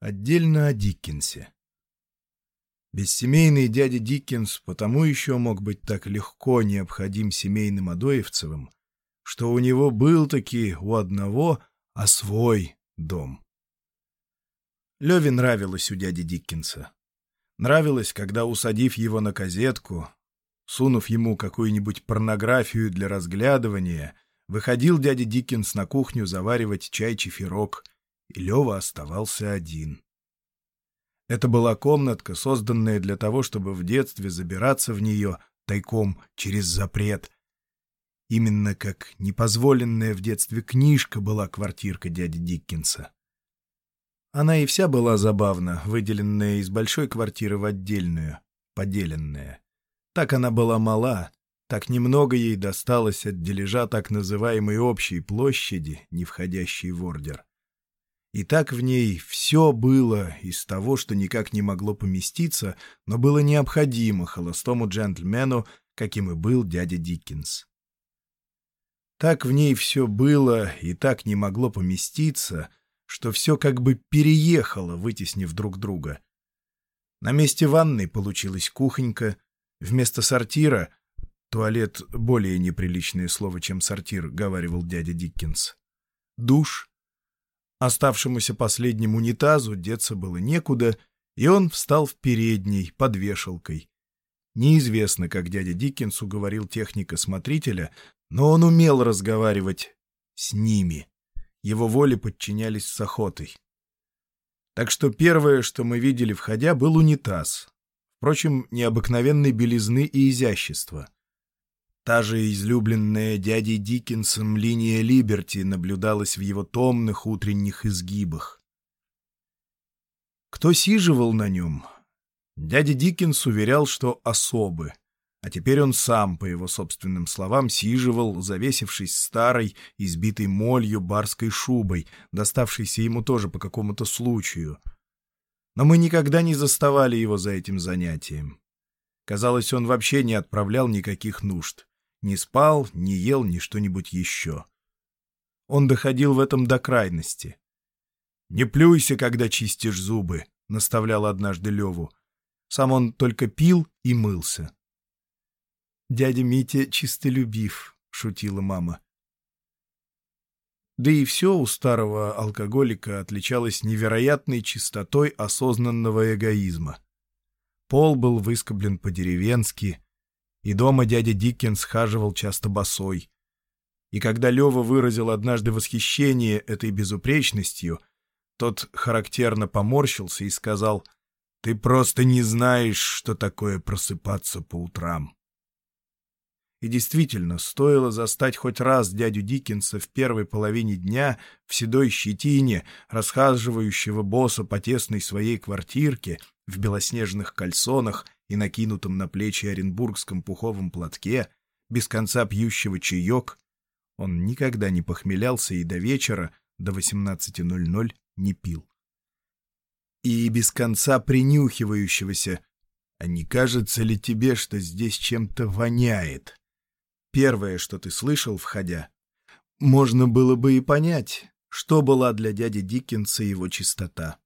Отдельно о Диккенсе. Бессемейный дядя Диккенс потому еще мог быть так легко необходим семейным Адоевцевым, что у него был таки у одного, а свой дом. Леве нравилось у дяди Диккенса. Нравилось, когда, усадив его на козетку, сунув ему какую-нибудь порнографию для разглядывания, выходил дядя Диккенс на кухню заваривать чай-чефирок — и Лева оставался один. Это была комнатка, созданная для того, чтобы в детстве забираться в нее тайком через запрет. Именно как непозволенная в детстве книжка была квартирка дяди Диккенса. Она и вся была забавна, выделенная из большой квартиры в отдельную, поделенная. Так она была мала, так немного ей досталось от дележа так называемой общей площади, не входящей в ордер. И так в ней все было из того, что никак не могло поместиться, но было необходимо холостому джентльмену, каким и был дядя Диккенс. Так в ней все было и так не могло поместиться, что все как бы переехало, вытеснив друг друга. На месте ванной получилась кухонька, вместо сортира — туалет — более неприличное слово, чем сортир, — говаривал дядя Диккенс — душ — Оставшемуся последнему унитазу деться было некуда, и он встал в передней, под вешалкой. Неизвестно, как дядя Диккенс уговорил техника-смотрителя, но он умел разговаривать с ними. Его воле подчинялись с охотой. Так что первое, что мы видели, входя, был унитаз. Впрочем, необыкновенной белизны и изящества. Та же излюбленная дядей Диккенсом линия Либерти наблюдалась в его томных утренних изгибах. Кто сиживал на нем? Дядя Диккенс уверял, что особы, а теперь он сам, по его собственным словам, сиживал, завесившись старой, избитой молью барской шубой, доставшейся ему тоже по какому-то случаю. Но мы никогда не заставали его за этим занятием. Казалось, он вообще не отправлял никаких нужд. Не спал, не ел, ни что-нибудь еще. Он доходил в этом до крайности. «Не плюйся, когда чистишь зубы», — наставлял однажды Леву. Сам он только пил и мылся. «Дядя Митя чистолюбив», — шутила мама. Да и все у старого алкоголика отличалось невероятной чистотой осознанного эгоизма. Пол был выскоблен по-деревенски, и дома дядя Диккенс схаживал часто босой. И когда Лева выразил однажды восхищение этой безупречностью, тот характерно поморщился и сказал, «Ты просто не знаешь, что такое просыпаться по утрам». И действительно, стоило застать хоть раз дядю Диккенса в первой половине дня в седой щетине, расхаживающего босса по тесной своей квартирке, в белоснежных кальсонах и накинутом на плечи оренбургском пуховом платке, без конца пьющего чаек, он никогда не похмелялся и до вечера, до 18.00, не пил. И без конца принюхивающегося «А не кажется ли тебе, что здесь чем-то воняет?» Первое, что ты слышал, входя. Можно было бы и понять, что была для дяди Диккенса его чистота.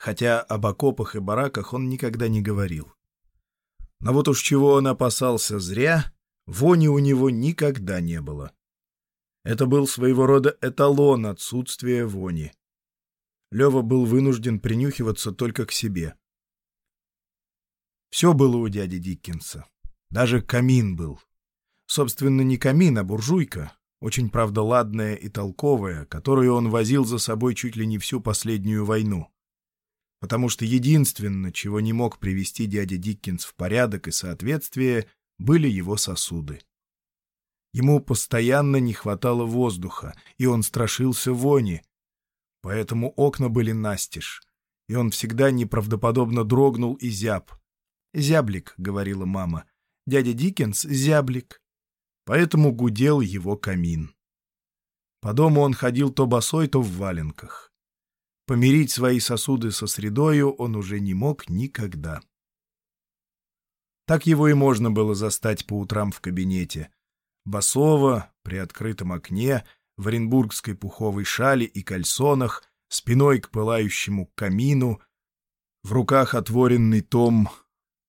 Хотя об окопах и бараках он никогда не говорил. Но вот уж чего он опасался зря, вони у него никогда не было. Это был своего рода эталон отсутствия вони. Лева был вынужден принюхиваться только к себе. Все было у дяди Диккенса. Даже камин был. Собственно, не камин, а буржуйка, очень, правда, ладная и толковая, которую он возил за собой чуть ли не всю последнюю войну потому что единственное, чего не мог привести дядя Диккенс в порядок и соответствие, были его сосуды. Ему постоянно не хватало воздуха, и он страшился вони, поэтому окна были настежь, и он всегда неправдоподобно дрогнул и зяб. «Зяблик», — говорила мама, — «дядя Диккенс — зяблик». Поэтому гудел его камин. По дому он ходил то босой, то в валенках. Помирить свои сосуды со средою он уже не мог никогда. Так его и можно было застать по утрам в кабинете. Басова, при открытом окне, в оренбургской пуховой шале и кальсонах, спиной к пылающему камину, в руках отворенный том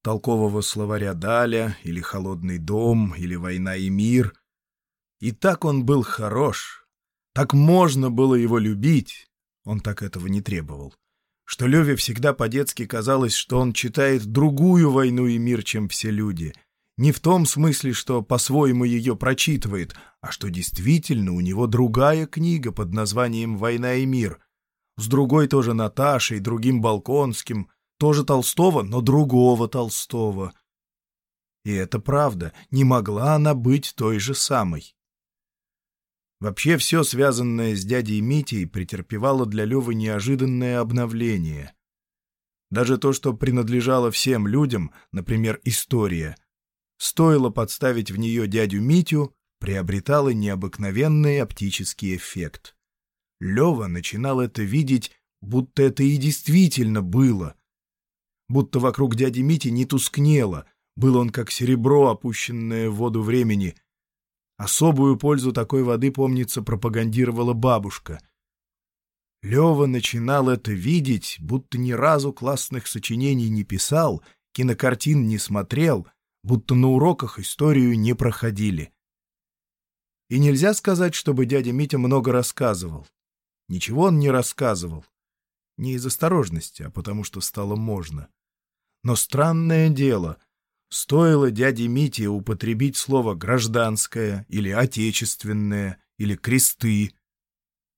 толкового словаря Даля, или «Холодный дом», или «Война и мир». И так он был хорош, так можно было его любить, он так этого не требовал, что Леве всегда по-детски казалось, что он читает другую «Войну и мир», чем все люди — не в том смысле, что по-своему ее прочитывает, а что действительно у него другая книга под названием «Война и мир», с другой тоже Наташей, другим Балконским, тоже Толстого, но другого Толстого. И это правда, не могла она быть той же самой. Вообще все, связанное с дядей Митей, претерпевало для Левы неожиданное обновление. Даже то, что принадлежало всем людям, например, история — Стоило подставить в нее дядю Митю, приобретала необыкновенный оптический эффект. Лева начинал это видеть, будто это и действительно было. Будто вокруг дяди Мити не тускнело, был он как серебро, опущенное в воду времени. Особую пользу такой воды, помнится, пропагандировала бабушка. Лева начинал это видеть, будто ни разу классных сочинений не писал, кинокартин не смотрел — будто на уроках историю не проходили. И нельзя сказать, чтобы дядя Митя много рассказывал. Ничего он не рассказывал. Не из осторожности, а потому что стало можно. Но странное дело, стоило дяде Мите употребить слово «гражданское» или «отечественное» или «кресты»,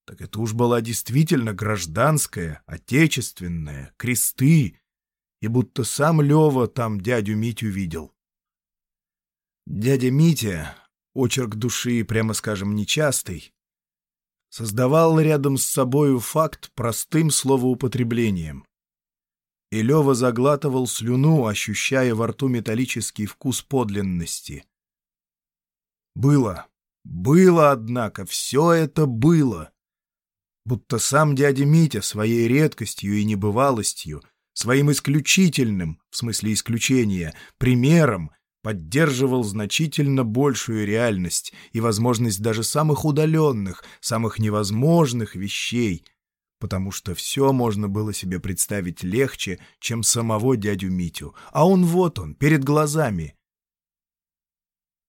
так это уж была действительно гражданская, отечественная, кресты, и будто сам Лева там дядю Митю видел. Дядя Митя, очерк души, прямо скажем, нечастый, создавал рядом с собою факт простым словоупотреблением. И Лева заглатывал слюну, ощущая во рту металлический вкус подлинности. Было, было, однако, все это было. Будто сам дядя Митя своей редкостью и небывалостью, своим исключительным, в смысле исключения, примером поддерживал значительно большую реальность и возможность даже самых удаленных, самых невозможных вещей, потому что все можно было себе представить легче, чем самого дядю Митю, а он вот он, перед глазами.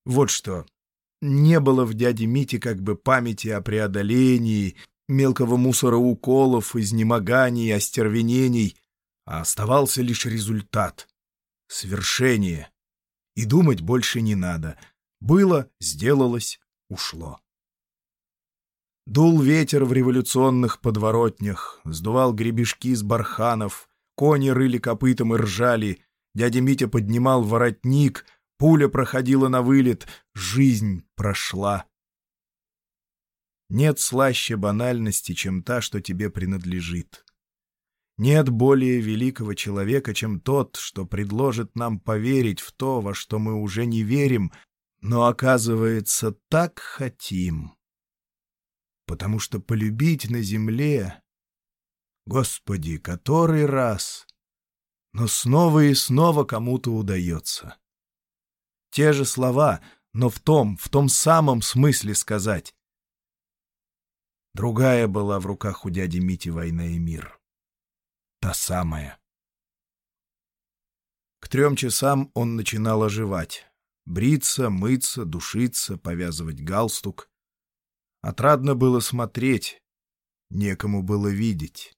Вот что. Не было в дяде Мите как бы памяти о преодолении, мелкого мусора уколов, изнемоганий, остервенений, а оставался лишь результат — свершение — и думать больше не надо. Было, сделалось, ушло. Дул ветер в революционных подворотнях, сдувал гребешки с барханов, кони рыли копытом и ржали, дядя Митя поднимал воротник, пуля проходила на вылет, жизнь прошла. Нет слаще банальности, чем та, что тебе принадлежит. Нет более великого человека, чем тот, что предложит нам поверить в то, во что мы уже не верим, но, оказывается, так хотим. Потому что полюбить на земле, Господи, который раз, но снова и снова кому-то удается. Те же слова, но в том, в том самом смысле сказать. Другая была в руках у дяди Мити «Война и мир» та самая. К трем часам он начинал оживать. Бриться, мыться, душиться, повязывать галстук. Отрадно было смотреть, некому было видеть.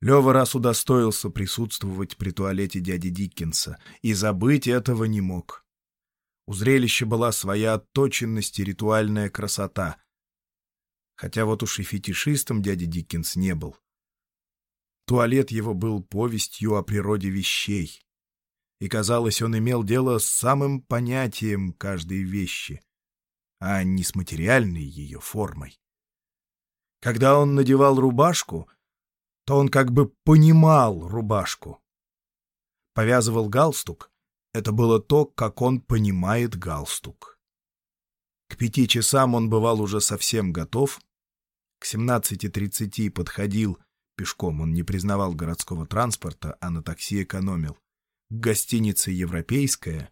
Лева раз удостоился присутствовать при туалете дяди Диккенса и забыть этого не мог. У зрелища была своя отточенность и ритуальная красота. Хотя вот уж и фетишистом дядя Диккенс не был. Туалет его был повестью о природе вещей. И, казалось, он имел дело с самым понятием каждой вещи, а не с материальной ее формой. Когда он надевал рубашку, то он как бы понимал рубашку. Повязывал галстук — это было то, как он понимает галстук. К пяти часам он бывал уже совсем готов, к семнадцати тридцати подходил — Пешком он не признавал городского транспорта, а на такси экономил. К гостинице «Европейская».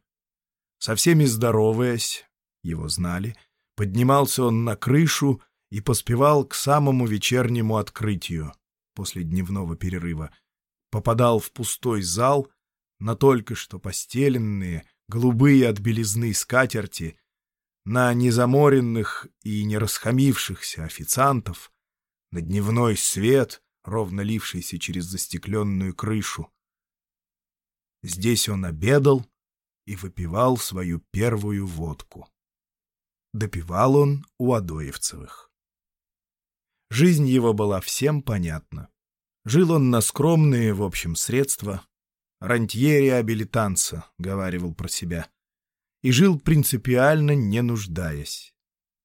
Со всеми здороваясь, его знали, поднимался он на крышу и поспевал к самому вечернему открытию после дневного перерыва. Попадал в пустой зал на только что постеленные, голубые от белизны скатерти, на незаморенных и не расхамившихся официантов, на дневной свет, ровно лившийся через застекленную крышу. Здесь он обедал и выпивал свою первую водку. Допивал он у Адоевцевых. Жизнь его была всем понятна. Жил он на скромные, в общем, средства. «Рантье реабилитанца», — говаривал про себя. И жил принципиально не нуждаясь.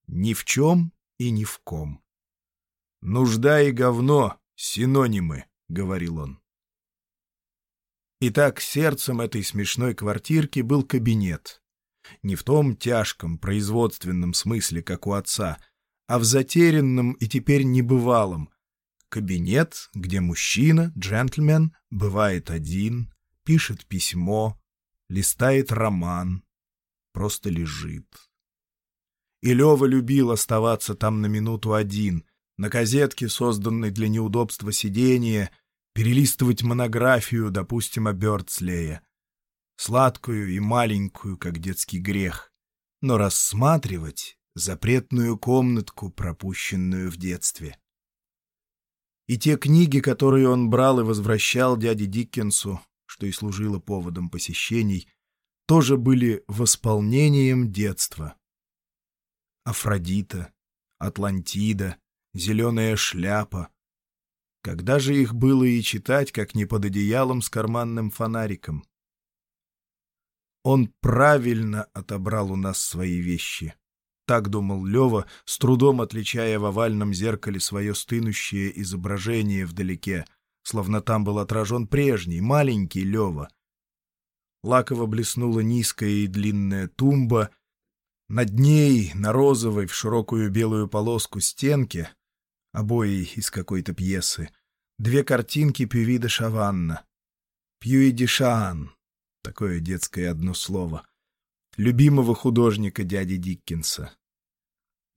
Ни в чем и ни в ком. «Нужда и говно — синонимы», — говорил он. Итак, сердцем этой смешной квартирки был кабинет. Не в том тяжком производственном смысле, как у отца, а в затерянном и теперь небывалом. Кабинет, где мужчина, джентльмен, бывает один, пишет письмо, листает роман, просто лежит. И Лева любил оставаться там на минуту один, на козетке, созданной для неудобства сидения, перелистывать монографию, допустим, о Бёрдслее. Сладкую и маленькую, как детский грех. Но рассматривать запретную комнатку, пропущенную в детстве. И те книги, которые он брал и возвращал дяде Диккенсу, что и служило поводом посещений, тоже были восполнением детства. Афродита, Атлантида, Зеленая шляпа, когда же их было и читать, как не под одеялом с карманным фонариком? Он правильно отобрал у нас свои вещи. Так думал Лева, с трудом отличая в овальном зеркале свое стынущее изображение вдалеке, словно там был отражен прежний, маленький Лева. Лаково блеснула низкая и длинная тумба. Над ней, на розовой, в широкую белую полоску стенке, обои из какой-то пьесы, две картинки Пюви де Шаванна. Пьюи Шаан, такое детское одно слово, любимого художника дяди Диккенса.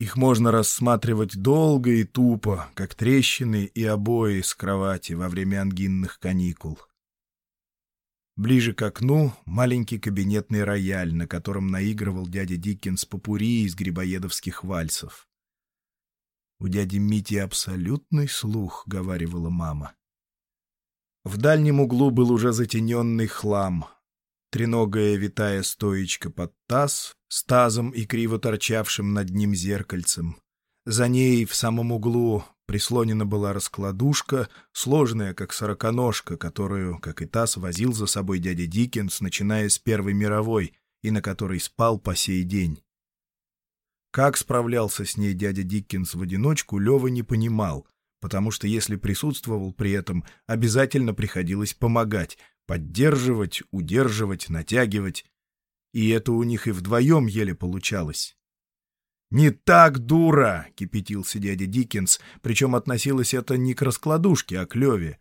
Их можно рассматривать долго и тупо, как трещины и обои с кровати во время ангинных каникул. Ближе к окну маленький кабинетный рояль, на котором наигрывал дядя Диккенс попури из грибоедовских вальсов. «У дяди Мити абсолютный слух», — говаривала мама. В дальнем углу был уже затененный хлам. Треногая витая стоечка под таз с тазом и криво торчавшим над ним зеркальцем. За ней в самом углу прислонена была раскладушка, сложная, как сороконожка, которую, как и таз, возил за собой дядя Диккенс, начиная с Первой мировой, и на которой спал по сей день. Как справлялся с ней дядя Диккенс в одиночку, Лева не понимал, потому что если присутствовал при этом, обязательно приходилось помогать, поддерживать, удерживать, натягивать. И это у них и вдвоем еле получалось. «Не так, дура!» — кипятился дядя Диккенс, причем относилось это не к раскладушке, а к Леве.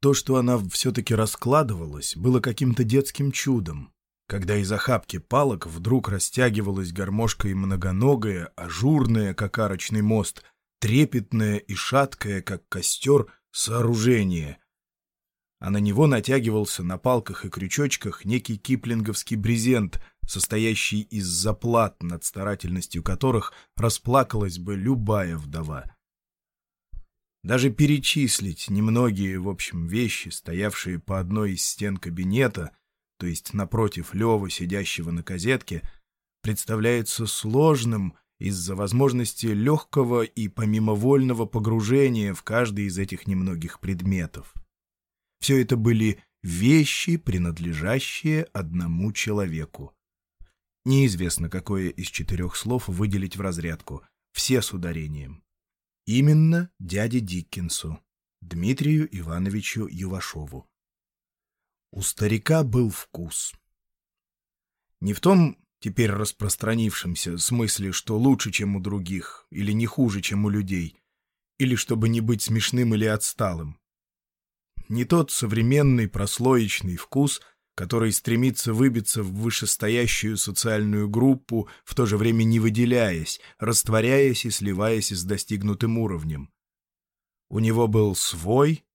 То, что она все-таки раскладывалась, было каким-то детским чудом когда из охапки палок вдруг растягивалась гармошкой многоногая, ажурная, как арочный мост, трепетное и шаткое, как костер, сооружение. А на него натягивался на палках и крючочках некий киплинговский брезент, состоящий из заплат, над старательностью которых расплакалась бы любая вдова. Даже перечислить немногие, в общем, вещи, стоявшие по одной из стен кабинета — то есть напротив Лёвы, сидящего на козетке, представляется сложным из-за возможности легкого и помимовольного погружения в каждый из этих немногих предметов. Все это были вещи, принадлежащие одному человеку. Неизвестно, какое из четырех слов выделить в разрядку, все с ударением. Именно дяде Диккенсу, Дмитрию Ивановичу Ювашову. У старика был вкус. Не в том теперь распространившемся смысле, что лучше, чем у других, или не хуже, чем у людей, или чтобы не быть смешным или отсталым. Не тот современный прослоечный вкус, который стремится выбиться в вышестоящую социальную группу, в то же время не выделяясь, растворяясь и сливаясь с достигнутым уровнем. У него был свой,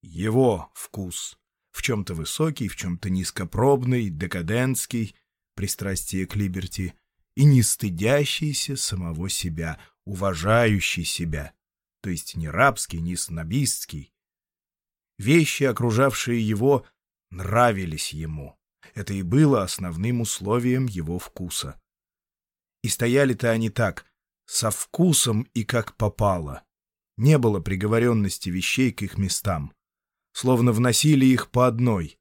его вкус, в чем-то высокий, в чем-то низкопробный, декадентский, пристрастие к либерти, и не стыдящийся самого себя, уважающий себя, то есть не рабский, не снобистский. Вещи, окружавшие его, нравились ему. Это и было основным условием его вкуса. И стояли-то они так, со вкусом и как попало. Не было приговоренности вещей к их местам. Словно вносили их по одной.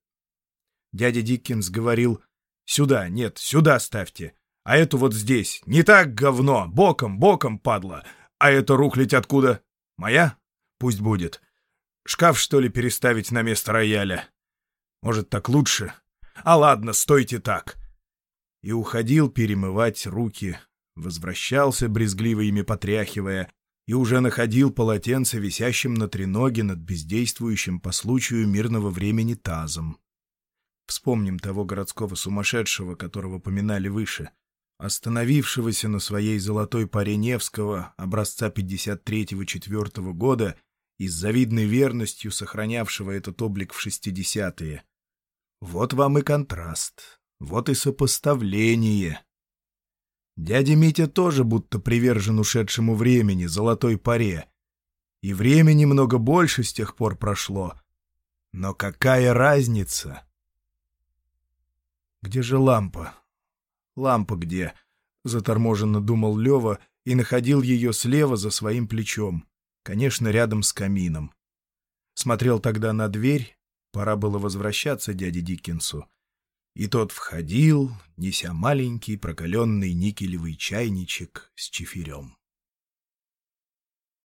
Дядя Диккенс говорил «Сюда, нет, сюда ставьте, а эту вот здесь. Не так, говно, боком, боком, падла. А эта рухлядь откуда? Моя? Пусть будет. Шкаф, что ли, переставить на место рояля?» Может, так лучше? А ладно, стойте так. И уходил перемывать руки, возвращался, брезгливо ими потряхивая, и уже находил полотенце, висящим на треноге над бездействующим по случаю мирного времени тазом. Вспомним того городского сумасшедшего, которого поминали выше, остановившегося на своей золотой паре Невского образца 53-4 года и с завидной верностью сохранявшего этот облик в шестидесятые. Вот вам и контраст, вот и сопоставление. Дядя Митя тоже будто привержен ушедшему времени, золотой паре. И времени много больше с тех пор прошло. Но какая разница? Где же лампа? Лампа где? Заторможенно думал Лева и находил ее слева за своим плечом. Конечно, рядом с камином. Смотрел тогда на дверь, Пора было возвращаться дяде Диккенсу. И тот входил, неся маленький прокаленный никелевый чайничек с чефирем.